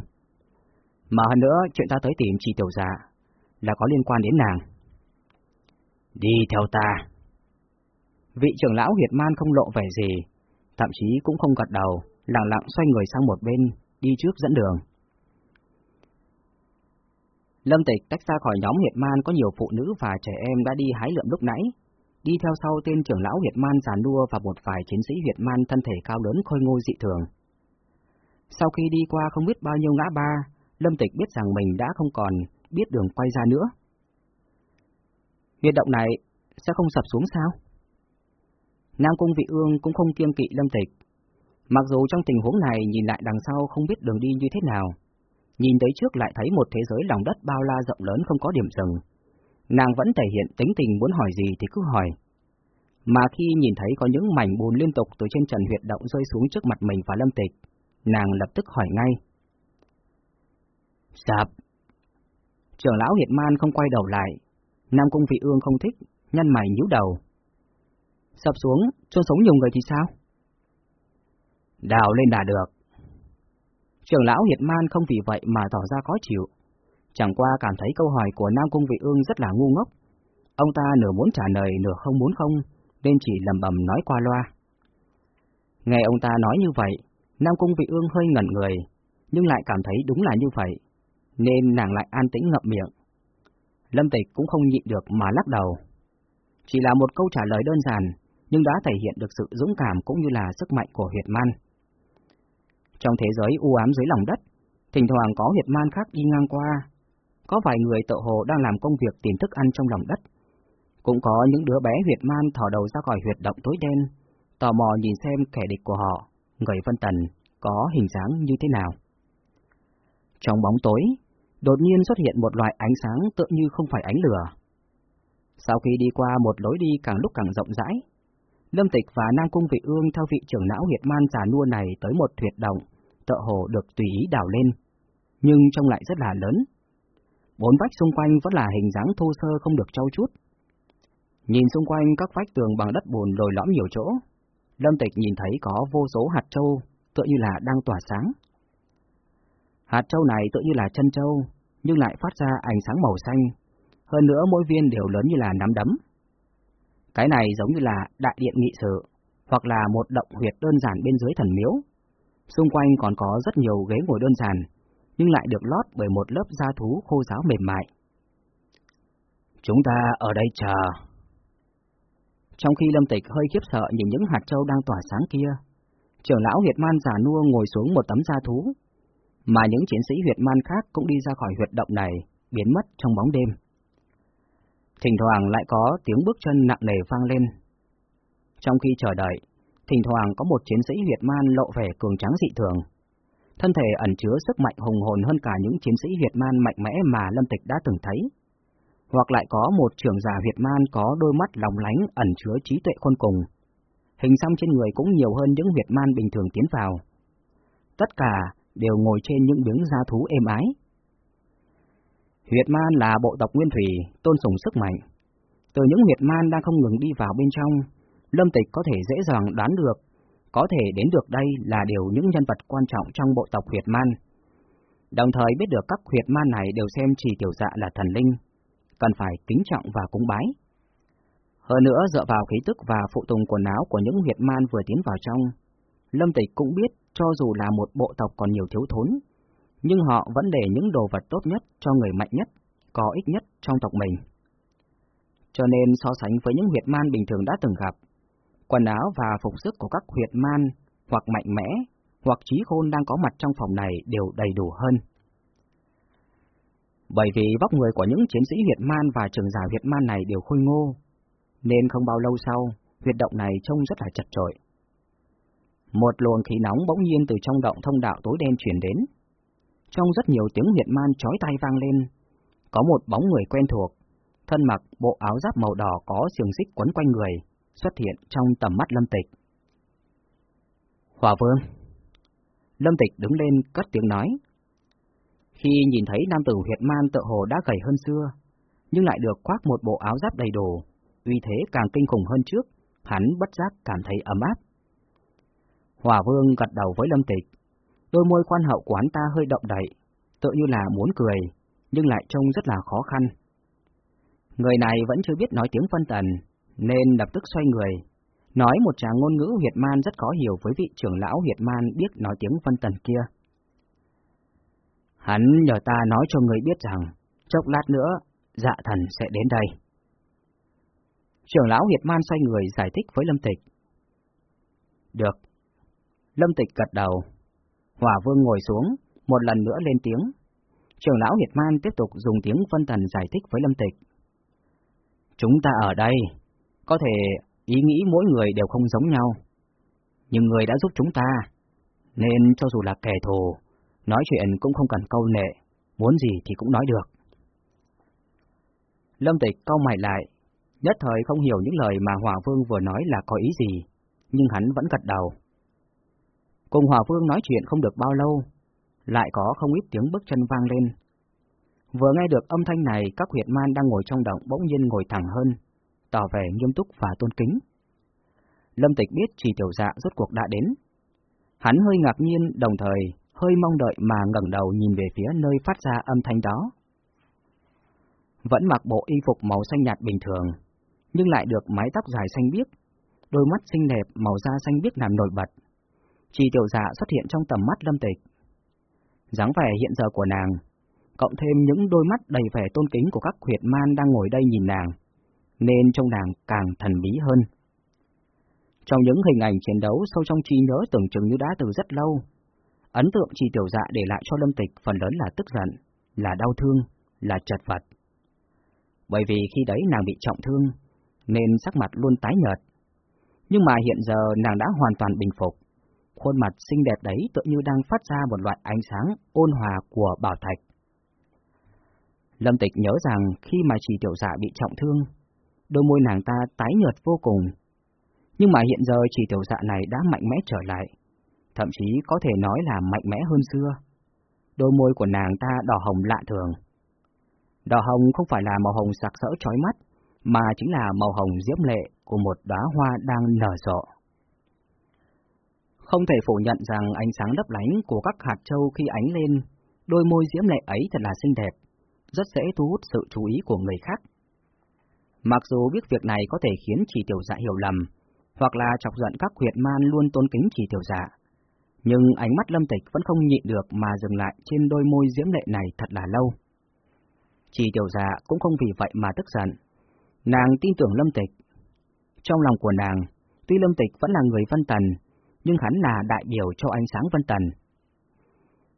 Mà hơn nữa, chuyện ta tới tìm chị tiểu giả là có liên quan đến nàng. Đi theo ta. Vị trưởng lão huyệt man không lộ vẻ gì, thậm chí cũng không gật đầu, lặng lặng xoay người sang một bên, đi trước dẫn đường. Lâm Tịch tách ra khỏi nhóm huyệt man có nhiều phụ nữ và trẻ em đã đi hái lượm lúc nãy, đi theo sau tên trưởng lão huyệt man giàn đua và một vài chiến sĩ huyệt man thân thể cao lớn khôi ngô dị thường. Sau khi đi qua không biết bao nhiêu ngã ba, Lâm Tịch biết rằng mình đã không còn biết đường quay ra nữa. Huyệt động này sẽ không sập xuống sao? Nam Cung Vị Ương cũng không kiêng kỵ Lâm Tịch. Mặc dù trong tình huống này nhìn lại đằng sau không biết đường đi như thế nào, nhìn tới trước lại thấy một thế giới lòng đất bao la rộng lớn không có điểm dừng. Nàng vẫn thể hiện tính tình muốn hỏi gì thì cứ hỏi. Mà khi nhìn thấy có những mảnh bùn liên tục từ trên trần huyệt động rơi xuống trước mặt mình và Lâm Tịch, nàng lập tức hỏi ngay. Sập! Trưởng lão Hiệt Man không quay đầu lại, Nam Cung Vị Ương không thích, nhăn mày nhíu đầu. Sập xuống, chôn sống nhiều người thì sao? Đào lên là được. Trưởng lão Hiệt Man không vì vậy mà tỏ ra khó chịu. Chẳng qua cảm thấy câu hỏi của Nam Cung Vị Ương rất là ngu ngốc. Ông ta nửa muốn trả lời nửa không muốn không, nên chỉ lầm bầm nói qua loa. Nghe ông ta nói như vậy, Nam Cung Vị Ương hơi ngẩn người, nhưng lại cảm thấy đúng là như vậy, nên nàng lại an tĩnh ngậm miệng. Lâm Tịch cũng không nhịn được mà lắc đầu. Chỉ là một câu trả lời đơn giản, nhưng đã thể hiện được sự dũng cảm cũng như là sức mạnh của huyệt man. Trong thế giới u ám dưới lòng đất, thỉnh thoảng có huyệt man khác đi ngang qua. Có vài người tự hồ đang làm công việc tìm thức ăn trong lòng đất. Cũng có những đứa bé huyệt man thò đầu ra khỏi huyệt động tối đen, tò mò nhìn xem kẻ địch của họ, người Vân Tần, có hình dáng như thế nào. Trong bóng tối, đột nhiên xuất hiện một loại ánh sáng tựa như không phải ánh lửa. Sau khi đi qua một lối đi càng lúc càng rộng rãi, Lâm Tịch và Nam Cung Vị Ương theo vị trưởng não huyệt man già nua này tới một huyệt động, tợ hồ được tùy ý đào lên, nhưng trông lại rất là lớn. Bốn vách xung quanh vẫn là hình dáng thô sơ không được trau chút. Nhìn xung quanh các vách tường bằng đất bùn lồi lõm nhiều chỗ, Lâm Tịch nhìn thấy có vô số hạt châu, tựa như là đang tỏa sáng. Hạt châu này tựa như là chân châu, nhưng lại phát ra ánh sáng màu xanh, hơn nữa mỗi viên đều lớn như là nắm đấm. Cái này giống như là đại điện nghị sự, hoặc là một động huyệt đơn giản bên dưới thần miếu. Xung quanh còn có rất nhiều ghế ngồi đơn giản, nhưng lại được lót bởi một lớp da thú khô giáo mềm mại. Chúng ta ở đây chờ. Trong khi Lâm Tịch hơi khiếp sợ nhìn những hạt châu đang tỏa sáng kia, trưởng lão huyệt man giả nua ngồi xuống một tấm da thú, mà những chiến sĩ huyệt man khác cũng đi ra khỏi huyệt động này, biến mất trong bóng đêm. Thỉnh thoảng lại có tiếng bước chân nặng nề vang lên. Trong khi chờ đợi, thỉnh thoảng có một chiến sĩ huyệt man lộ vẻ cường tráng dị thường. Thân thể ẩn chứa sức mạnh hùng hồn hơn cả những chiến sĩ huyệt man mạnh mẽ mà Lâm Tịch đã từng thấy. Hoặc lại có một trưởng giả huyệt man có đôi mắt lòng lánh ẩn chứa trí tuệ khôn cùng. Hình xăm trên người cũng nhiều hơn những huyệt man bình thường tiến vào. Tất cả đều ngồi trên những miếng da thú êm ái, Huyệt man là bộ tộc nguyên thủy, tôn sùng sức mạnh. Từ những huyệt man đang không ngừng đi vào bên trong, Lâm Tịch có thể dễ dàng đoán được, có thể đến được đây là đều những nhân vật quan trọng trong bộ tộc huyệt man. Đồng thời biết được các huyệt man này đều xem chỉ tiểu dạ là thần linh, cần phải kính trọng và cúng bái. Hơn nữa dựa vào khí tức và phụ tùng quần áo của những huyệt man vừa tiến vào trong, Lâm Tịch cũng biết cho dù là một bộ tộc còn nhiều thiếu thốn, nhưng họ vẫn để những đồ vật tốt nhất cho người mạnh nhất, có ích nhất trong tộc mình. Cho nên so sánh với những huyệt man bình thường đã từng gặp, quần áo và phục sức của các huyệt man hoặc mạnh mẽ hoặc trí khôn đang có mặt trong phòng này đều đầy đủ hơn. Bởi vì vóc người của những chiến sĩ huyệt man và trường giả huyệt man này đều khôi ngô, nên không bao lâu sau, huyệt động này trông rất là chật trội. Một luồng khí nóng bỗng nhiên từ trong động thông đạo tối đen chuyển đến. Trong rất nhiều tiếng huyệt man chói tai vang lên, có một bóng người quen thuộc, thân mặc bộ áo giáp màu đỏ có xiềng xích quấn quanh người, xuất hiện trong tầm mắt Lâm Tịch. Hòa Vương Lâm Tịch đứng lên cất tiếng nói. Khi nhìn thấy nam tử huyệt man tự hồ đã gầy hơn xưa, nhưng lại được khoác một bộ áo giáp đầy đủ, uy thế càng kinh khủng hơn trước, hắn bất giác cảm thấy ấm áp. Hòa Vương gật đầu với Lâm Tịch, đôi môi quan hậu của hắn ta hơi động đậy, tự như là muốn cười, nhưng lại trông rất là khó khăn. Người này vẫn chưa biết nói tiếng phân tần, nên lập tức xoay người, nói một tràng ngôn ngữ huyệt man rất khó hiểu với vị trưởng lão huyệt man biết nói tiếng phân tần kia. Hắn nhờ ta nói cho người biết rằng, chốc lát nữa, dạ thần sẽ đến đây. Trưởng lão huyệt man xoay người giải thích với Lâm Tịch. Được. Lâm Tịch gật đầu. Hỏa vương ngồi xuống, một lần nữa lên tiếng. Trưởng lão huyệt man tiếp tục dùng tiếng phân tần giải thích với Lâm Tịch. Chúng ta ở đây, có thể ý nghĩ mỗi người đều không giống nhau. Nhưng người đã giúp chúng ta, nên cho dù là kẻ thù, nói chuyện cũng không cần câu nệ, muốn gì thì cũng nói được. Lâm Tịch cau mày lại, nhất thời không hiểu những lời mà Hỏa Vương vừa nói là có ý gì, nhưng hắn vẫn gật đầu. Cùng Hòa Vương nói chuyện không được bao lâu, lại có không ít tiếng bước chân vang lên, Vừa nghe được âm thanh này, các huyệt man đang ngồi trong động bỗng nhiên ngồi thẳng hơn, tỏ vẻ nghiêm túc và tôn kính. Lâm Tịch biết chỉ tiểu dạ rốt cuộc đã đến. Hắn hơi ngạc nhiên, đồng thời hơi mong đợi mà ngẩng đầu nhìn về phía nơi phát ra âm thanh đó. Vẫn mặc bộ y phục màu xanh nhạt bình thường, nhưng lại được mái tóc dài xanh biếc, đôi mắt xinh đẹp màu da xanh biếc làm nổi bật chi tiểu dạ xuất hiện trong tầm mắt Lâm Tịch. dáng vẻ hiện giờ của nàng cộng thêm những đôi mắt đầy vẻ tôn kính của các huyệt man đang ngồi đây nhìn nàng, nên trong nàng càng thần bí hơn. Trong những hình ảnh chiến đấu sâu trong trí nhớ tưởng chừng như đã từ rất lâu, ấn tượng chi tiểu dạ để lại cho Lâm Tịch phần lớn là tức giận, là đau thương, là chật vật. Bởi vì khi đấy nàng bị trọng thương, nên sắc mặt luôn tái nhợt. Nhưng mà hiện giờ nàng đã hoàn toàn bình phục, khuôn mặt xinh đẹp đấy tự như đang phát ra một loại ánh sáng ôn hòa của bảo thạch. Lâm Tịch nhớ rằng khi mà chị tiểu dạ bị trọng thương, đôi môi nàng ta tái nhợt vô cùng. Nhưng mà hiện giờ chị tiểu dạ này đã mạnh mẽ trở lại, thậm chí có thể nói là mạnh mẽ hơn xưa. Đôi môi của nàng ta đỏ hồng lạ thường. Đỏ hồng không phải là màu hồng sặc sỡ chói mắt, mà chính là màu hồng diễm lệ của một đóa hoa đang nở rộ. Không thể phủ nhận rằng ánh sáng lấp lánh của các hạt châu khi ánh lên, đôi môi diễm lệ ấy thật là xinh đẹp rất dễ thu hút sự chú ý của người khác. Mặc dù biết việc này có thể khiến chỉ tiểu dạ hiểu lầm, hoặc là chọc giận các huyệt man luôn tôn kính chỉ tiểu dạ, nhưng ánh mắt lâm tịch vẫn không nhịn được mà dừng lại trên đôi môi diễm lệ này thật là lâu. Chỉ tiểu dạ cũng không vì vậy mà tức giận. Nàng tin tưởng lâm tịch. Trong lòng của nàng, tuy lâm tịch vẫn là người văn tần, nhưng hắn là đại biểu cho ánh sáng vân tần.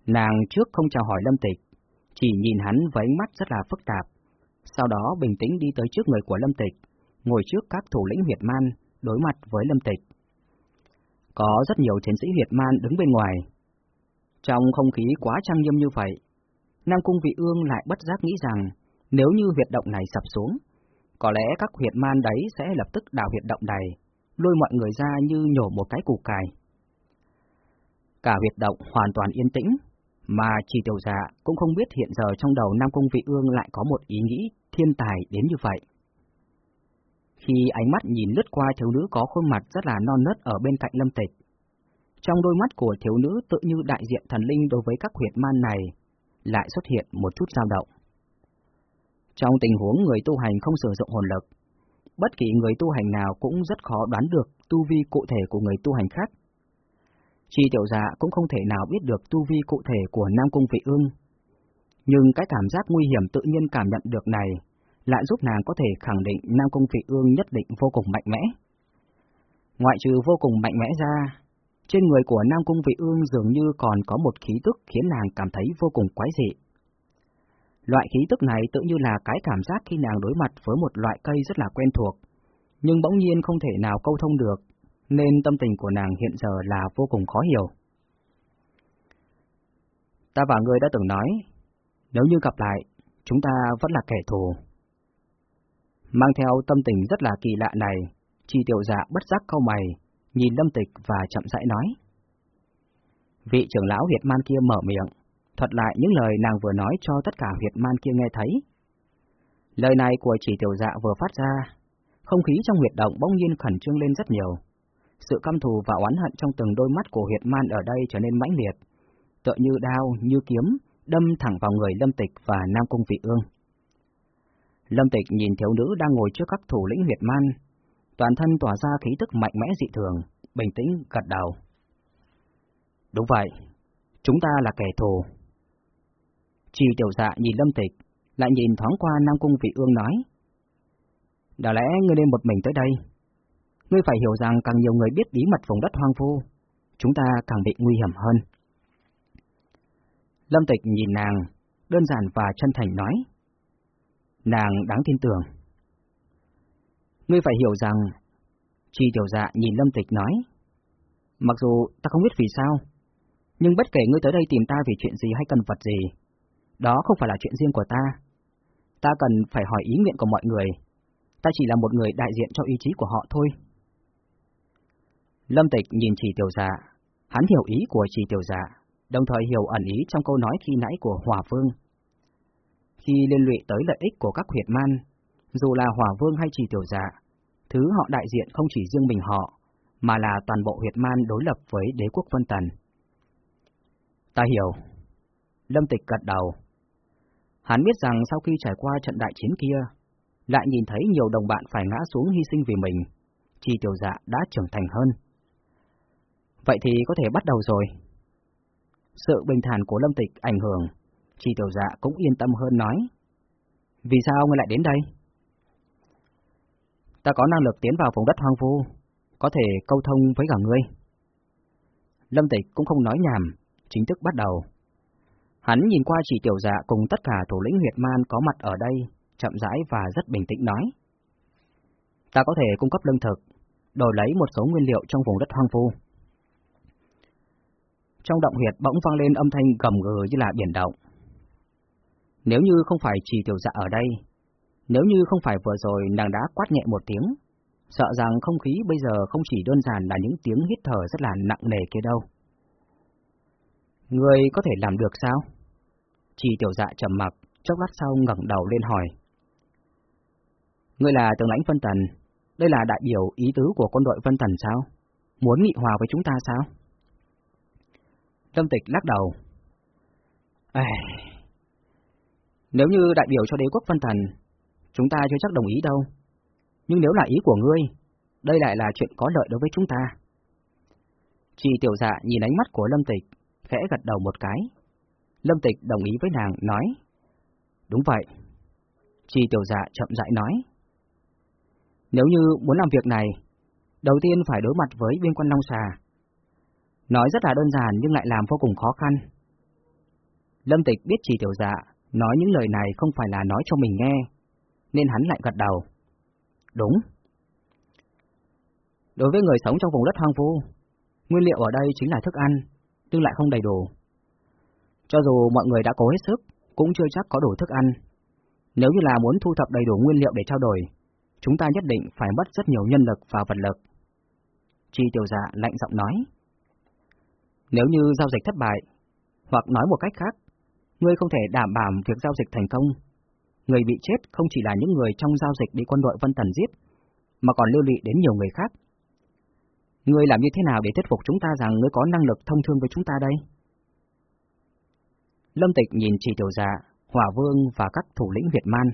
Nàng trước không chào hỏi lâm tịch, chỉ nhìn hắn với ánh mắt rất là phức tạp. Sau đó bình tĩnh đi tới trước người của Lâm Tịch, ngồi trước các thủ lĩnh huyệt man, đối mặt với Lâm Tịch. Có rất nhiều chiến sĩ huyệt man đứng bên ngoài. Trong không khí quá trang nghiêm như vậy, Nam Cung Vị Ương lại bất giác nghĩ rằng, nếu như huyệt động này sập xuống, có lẽ các huyệt man đấy sẽ lập tức đào huyệt động này, lôi mọi người ra như nhổ một cái củ cải. Cả huyệt động hoàn toàn yên tĩnh, mà chỉ tiểu dạ cũng không biết hiện giờ trong đầu Nam Cung Vị Ương lại có một ý nghĩ thiên tài đến như vậy. Khi ánh mắt nhìn lướt qua thiếu nữ có khuôn mặt rất là non nớt ở bên cạnh lâm tịch, trong đôi mắt của thiếu nữ tự như đại diện thần linh đối với các huyệt man này, lại xuất hiện một chút dao động. Trong tình huống người tu hành không sử dụng hồn lực, bất kỳ người tu hành nào cũng rất khó đoán được tu vi cụ thể của người tu hành khác, Chi tiểu dạ cũng không thể nào biết được tu vi cụ thể của Nam Cung Vị Ương. Nhưng cái cảm giác nguy hiểm tự nhiên cảm nhận được này lại giúp nàng có thể khẳng định Nam Cung Vị Ương nhất định vô cùng mạnh mẽ. Ngoại trừ vô cùng mạnh mẽ ra, trên người của Nam Cung Vị Ương dường như còn có một khí tức khiến nàng cảm thấy vô cùng quái dị. Loại khí tức này tự như là cái cảm giác khi nàng đối mặt với một loại cây rất là quen thuộc, nhưng bỗng nhiên không thể nào câu thông được, nên tâm tình của nàng hiện giờ là vô cùng khó hiểu. Ta và ngươi đã từng nói, nếu như gặp lại, chúng ta vẫn là kẻ thù. Mang theo tâm tình rất là kỳ lạ này, chi tiểu dạ bất giác câu mày, nhìn lâm tịch và chậm rãi nói. Vị trưởng lão huyệt man kia mở miệng, thuật lại những lời nàng vừa nói cho tất cả huyệt man kia nghe thấy. Lời này của chỉ tiểu dạ vừa phát ra, không khí trong huyệt động bỗng nhiên khẩn trương lên rất nhiều. Sự căm thù và oán hận trong từng đôi mắt của huyệt man ở đây trở nên mãnh liệt, tựa như đao, như kiếm, đâm thẳng vào người Lâm Tịch và Nam Cung Vị Ương. Lâm Tịch nhìn thiếu nữ đang ngồi trước các thủ lĩnh huyệt man, toàn thân tỏa ra khí tức mạnh mẽ dị thường, bình tĩnh gật đầu. Đúng vậy, chúng ta là kẻ thù. Chi tiểu dạ nhìn Lâm Tịch, lại nhìn thoáng qua Nam Cung Vị Ương nói. Đã lẽ ngươi nên một mình tới đây? Ngươi phải hiểu rằng càng nhiều người biết bí mật vùng đất hoang vu, chúng ta càng bị nguy hiểm hơn. Lâm Tịch nhìn nàng, đơn giản và chân thành nói. Nàng đáng tin tưởng. Ngươi phải hiểu rằng, Chi tiểu dạ nhìn Lâm Tịch nói. Mặc dù ta không biết vì sao, nhưng bất kể ngươi tới đây tìm ta vì chuyện gì hay cần vật gì, đó không phải là chuyện riêng của ta. Ta cần phải hỏi ý nguyện của mọi người. Ta chỉ là một người đại diện cho ý chí của họ thôi. Lâm Tịch nhìn chỉ tiểu dạ, hắn hiểu ý của chỉ tiểu dạ, đồng thời hiểu ẩn ý trong câu nói khi nãy của Hòa Vương. Khi liên lụy tới lợi ích của các huyệt man, dù là Hòa Vương hay chỉ tiểu dạ, thứ họ đại diện không chỉ riêng mình họ, mà là toàn bộ huyệt man đối lập với đế quốc Vân Tần. Ta hiểu. Lâm Tịch gật đầu. Hắn biết rằng sau khi trải qua trận đại chiến kia, lại nhìn thấy nhiều đồng bạn phải ngã xuống hy sinh vì mình, chi tiểu dạ đã trưởng thành hơn. Vậy thì có thể bắt đầu rồi. Sự bình thản của Lâm Tịch ảnh hưởng, chi tiểu dạ cũng yên tâm hơn nói. Vì sao ngươi lại đến đây? Ta có năng lực tiến vào vùng đất hoang vu, có thể câu thông với cả ngươi. Lâm Tịch cũng không nói nhảm, chính thức bắt đầu. Hắn nhìn qua chỉ tiểu dạ cùng tất cả thủ lĩnh huyệt man có mặt ở đây, chậm rãi và rất bình tĩnh nói. Ta có thể cung cấp lương thực, đổi lấy một số nguyên liệu trong vùng đất hoang vu. Trong động huyệt bỗng vang lên âm thanh gầm gừ như là biển động. Nếu như không phải chỉ tiểu dạ ở đây, nếu như không phải vừa rồi nàng đã quát nhẹ một tiếng, sợ rằng không khí bây giờ không chỉ đơn giản là những tiếng hít thở rất là nặng nề kia đâu. Người có thể làm được sao? Chỉ tiểu dạ trầm mặc, chốc lát sau ngẩng đầu lên hỏi. Ngươi là tướng lãnh Vân Tần, đây là đại biểu ý tứ của quân đội Vân Tần sao? Muốn nghị hòa với chúng ta sao? Lâm Tịch lắc đầu. À, nếu như đại biểu cho đế quốc Vân Tần, chúng ta chưa chắc đồng ý đâu. Nhưng nếu là ý của ngươi, đây lại là chuyện có lợi đối với chúng ta. Chị tiểu dạ nhìn ánh mắt của Lâm Tịch, khẽ gật đầu một cái. Lâm Tịch đồng ý với nàng, nói. Đúng vậy. Chi tiểu dạ chậm rãi nói. Nếu như muốn làm việc này, đầu tiên phải đối mặt với biên quan Long Xà. Nói rất là đơn giản nhưng lại làm vô cùng khó khăn. Lâm Tịch biết chỉ tiểu dạ, nói những lời này không phải là nói cho mình nghe, nên hắn lại gật đầu. Đúng. Đối với người sống trong vùng đất hoang vu, nguyên liệu ở đây chính là thức ăn, nhưng lại không đầy đủ. Cho dù mọi người đã cố hết sức, cũng chưa chắc có đủ thức ăn. Nếu như là muốn thu thập đầy đủ nguyên liệu để trao đổi, chúng ta nhất định phải mất rất nhiều nhân lực và vật lực. Chi tiểu dạ lạnh giọng nói. Nếu như giao dịch thất bại, hoặc nói một cách khác, ngươi không thể đảm bảo việc giao dịch thành công. Người bị chết không chỉ là những người trong giao dịch bị quân đội Vân Tần giết, mà còn lưu lị đến nhiều người khác. Ngươi làm như thế nào để thuyết phục chúng ta rằng ngươi có năng lực thông thương với chúng ta đây? Lâm Tịch nhìn chỉ tiểu dạ, Hỏa Vương và các thủ lĩnh Việt Man.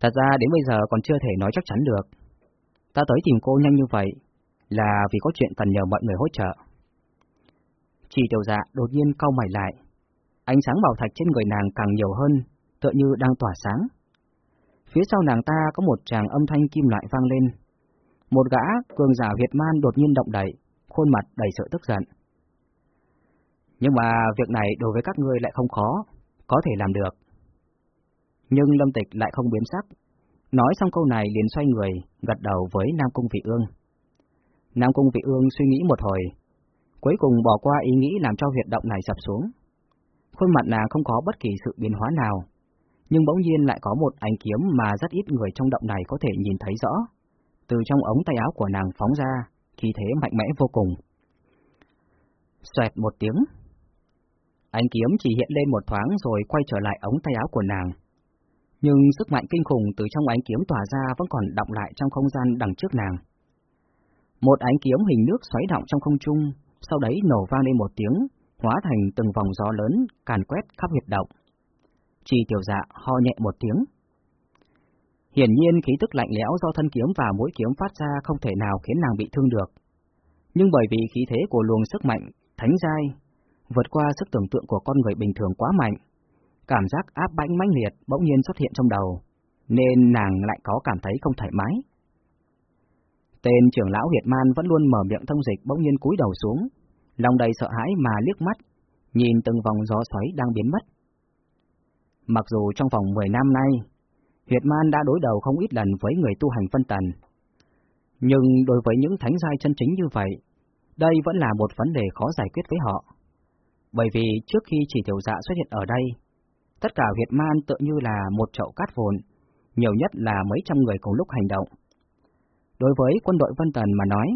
Thật ra đến bây giờ còn chưa thể nói chắc chắn được. Ta tới tìm cô nhanh như vậy là vì có chuyện cần nhờ mọi người hỗ trợ. Chỉ tiểu dạ đột nhiên cau mày lại. Ánh sáng bảo thạch trên người nàng càng nhiều hơn, tựa như đang tỏa sáng. Phía sau nàng ta có một tràng âm thanh kim loại vang lên. Một gã cường giả Việt Man đột nhiên động đậy, khuôn mặt đầy sự tức giận. Nhưng mà việc này đối với các ngươi lại không khó, có thể làm được. Nhưng Lâm Tịch lại không biến sắc, nói xong câu này liền xoay người, gật đầu với Nam Cung Vị Ương. Nam Cung Vị Ương suy nghĩ một hồi, cuối cùng bỏ qua ý nghĩ làm cho huyệt động này sập xuống. Khuôn mặt nàng không có bất kỳ sự biến hóa nào, nhưng bỗng nhiên lại có một ánh kiếm mà rất ít người trong động này có thể nhìn thấy rõ. Từ trong ống tay áo của nàng phóng ra, khí thế mạnh mẽ vô cùng. Xoẹt một tiếng. Ánh kiếm chỉ hiện lên một thoáng rồi quay trở lại ống tay áo của nàng. Nhưng sức mạnh kinh khủng từ trong ánh kiếm tỏa ra vẫn còn động lại trong không gian đằng trước nàng. Một ánh kiếm hình nước xoáy động trong không trung, sau đấy nổ vang lên một tiếng, hóa thành từng vòng gió lớn, càn quét khắp huyệt động. Chỉ tiểu dạ ho nhẹ một tiếng. Hiển nhiên khí tức lạnh lẽo do thân kiếm và mũi kiếm phát ra không thể nào khiến nàng bị thương được. Nhưng bởi vì khí thế của luồng sức mạnh, thánh giai, vượt qua sức tưởng tượng của con người bình thường quá mạnh, cảm giác áp bãnh mãnh liệt bỗng nhiên xuất hiện trong đầu, nên nàng lại có cảm thấy không thoải mái. Tên trưởng lão Việt Man vẫn luôn mở miệng thông dịch bỗng nhiên cúi đầu xuống, lòng đầy sợ hãi mà liếc mắt, nhìn từng vòng gió xoáy đang biến mất. Mặc dù trong vòng 10 năm nay, Huyệt Man đã đối đầu không ít lần với người tu hành phân tần, nhưng đối với những thánh giai chân chính như vậy, đây vẫn là một vấn đề khó giải quyết với họ. Bởi vì trước khi chỉ tiểu dạ xuất hiện ở đây, tất cả huyệt man tự như là một chậu cát vồn, nhiều nhất là mấy trăm người cùng lúc hành động. Đối với quân đội Vân Tần mà nói,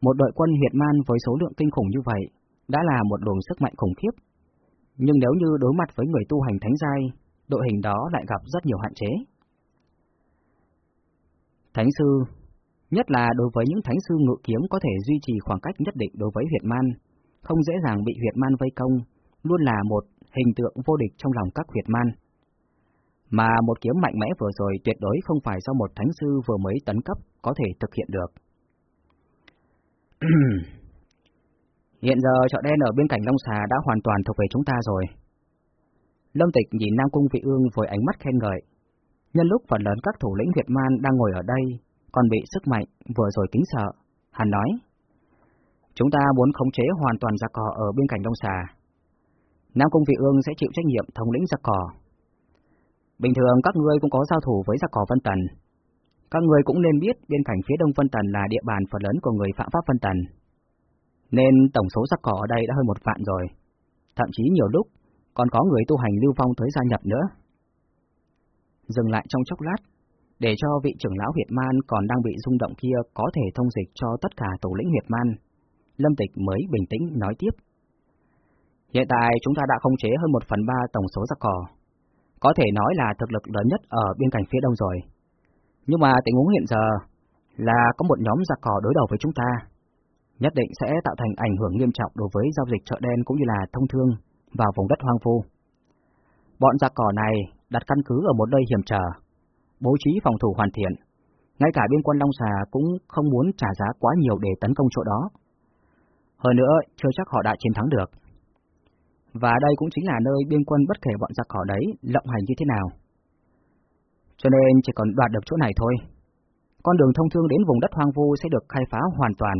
một đội quân huyệt man với số lượng kinh khủng như vậy đã là một luồng sức mạnh khủng khiếp. Nhưng nếu như đối mặt với người tu hành thánh giai, đội hình đó lại gặp rất nhiều hạn chế. Thánh sư, nhất là đối với những thánh sư ngự kiếm có thể duy trì khoảng cách nhất định đối với huyệt man, không dễ dàng bị huyệt man vây công, luôn là một hình tượng vô địch trong lòng các huyệt man. Mà một kiếm mạnh mẽ vừa rồi tuyệt đối không phải do một thánh sư vừa mới tấn cấp có thể thực hiện được. [CLEARS THROAT] Hiện giờ chợ đen ở bên cạnh Long Xà đã hoàn toàn thuộc về chúng ta rồi. Lâm Tịch nhìn Nam Cung Vị Ương với ánh mắt khen ngợi. Nhân lúc phần lớn các thủ lĩnh Việt Man đang ngồi ở đây, còn bị sức mạnh vừa rồi kính sợ, hắn nói. Chúng ta muốn khống chế hoàn toàn giặc cò ở bên cạnh Đông Xà. Nam Cung Vị Ương sẽ chịu trách nhiệm thống lĩnh giặc cò. Bình thường các ngươi cũng có giao thủ với giặc cò Vân Tần. Các ngươi cũng nên biết bên cạnh phía đông Vân Tần là địa bàn phần lớn của người phạm pháp Vân Tần. Nên tổng số giặc cỏ ở đây đã hơn một vạn rồi. Thậm chí nhiều lúc còn có người tu hành lưu phong tới gia nhập nữa. Dừng lại trong chốc lát, để cho vị trưởng lão Huyệt Man còn đang bị rung động kia có thể thông dịch cho tất cả tổ lĩnh Huyệt Man, Lâm Tịch mới bình tĩnh nói tiếp. Hiện tại chúng ta đã không chế hơn một phần ba tổng số giặc cỏ, có thể nói là thực lực lớn nhất ở biên cảnh phía đông rồi. Nhưng mà tình huống hiện giờ là có một nhóm giặc cỏ đối đầu với chúng ta, nhất định sẽ tạo thành ảnh hưởng nghiêm trọng đối với giao dịch chợ đen cũng như là thông thương vào vùng đất hoang vu. Bọn giặc cỏ này đặt căn cứ ở một nơi hiểm trở, bố trí phòng thủ hoàn thiện. Ngay cả biên quân Long Xà cũng không muốn trả giá quá nhiều để tấn công chỗ đó. Hơn nữa, chưa chắc họ đã chiến thắng được. Và đây cũng chính là nơi biên quân bất kể bọn giặc cỏ đấy lộng hành như thế nào. Cho nên chỉ còn đoạt được chỗ này thôi. Con đường thông thương đến vùng đất hoang vu sẽ được khai phá hoàn toàn.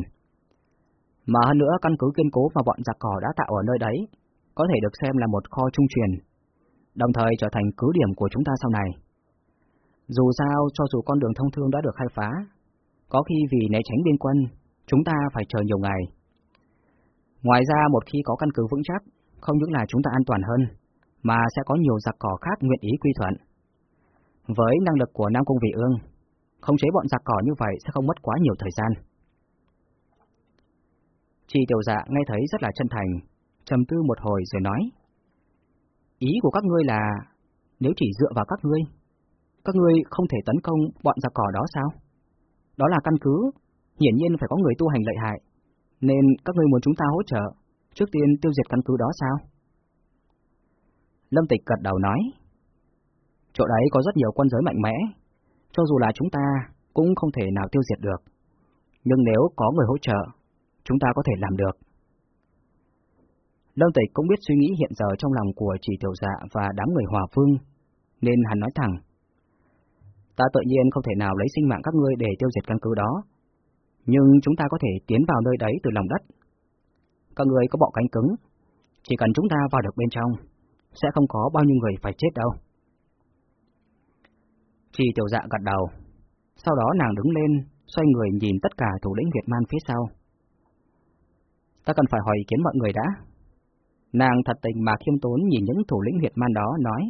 Mà hơn nữa căn cứ kiên cố mà bọn giặc cỏ đã tạo ở nơi đấy có thể được xem là một kho trung truyền, đồng thời trở thành cứ điểm của chúng ta sau này. Dù sao, cho dù con đường thông thương đã được khai phá, có khi vì né tránh biên quân, chúng ta phải chờ nhiều ngày. Ngoài ra, một khi có căn cứ vững chắc, không những là chúng ta an toàn hơn, mà sẽ có nhiều giặc cỏ khác nguyện ý quy thuận. Với năng lực của Nam Cung Vị Ương, không chế bọn giặc cỏ như vậy sẽ không mất quá nhiều thời gian. Chi tiểu dạ nghe thấy rất là chân thành, trầm tư một hồi rồi nói. Ý của các ngươi là, nếu chỉ dựa vào các ngươi, các ngươi không thể tấn công bọn giặc cỏ đó sao? Đó là căn cứ, hiển nhiên phải có người tu hành lợi hại, nên các ngươi muốn chúng ta hỗ trợ, trước tiên tiêu diệt căn cứ đó sao? Lâm Tịch gật đầu nói, chỗ đấy có rất nhiều quân giới mạnh mẽ, cho dù là chúng ta cũng không thể nào tiêu diệt được. Nhưng nếu có người hỗ trợ, chúng ta có thể làm được. Lâm Tịch cũng biết suy nghĩ hiện giờ trong lòng của chỉ tiểu dạ và đám người hòa phương, nên hắn nói thẳng. Ta tự nhiên không thể nào lấy sinh mạng các ngươi để tiêu diệt căn cứ đó, nhưng chúng ta có thể tiến vào nơi đấy từ lòng đất. Các người có bọ cánh cứng, chỉ cần chúng ta vào được bên trong, sẽ không có bao nhiêu người phải chết đâu. Chỉ tiểu dạ gật đầu, sau đó nàng đứng lên, xoay người nhìn tất cả thủ lĩnh Việt Man phía sau. Ta cần phải hỏi ý kiến mọi người đã. Nàng thật tình mà khiêm tốn nhìn những thủ lĩnh Việt Man đó nói.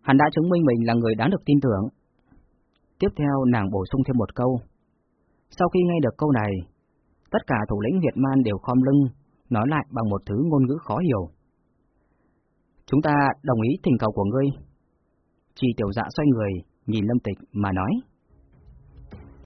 Hắn đã chứng minh mình là người đáng được tin tưởng. Tiếp theo nàng bổ sung thêm một câu. Sau khi nghe được câu này, tất cả thủ lĩnh Việt Man đều khom lưng, nói lại bằng một thứ ngôn ngữ khó hiểu. Chúng ta đồng ý thỉnh cầu của ngươi. Chi tiểu dạ xoay người, nhìn lâm tịch mà nói.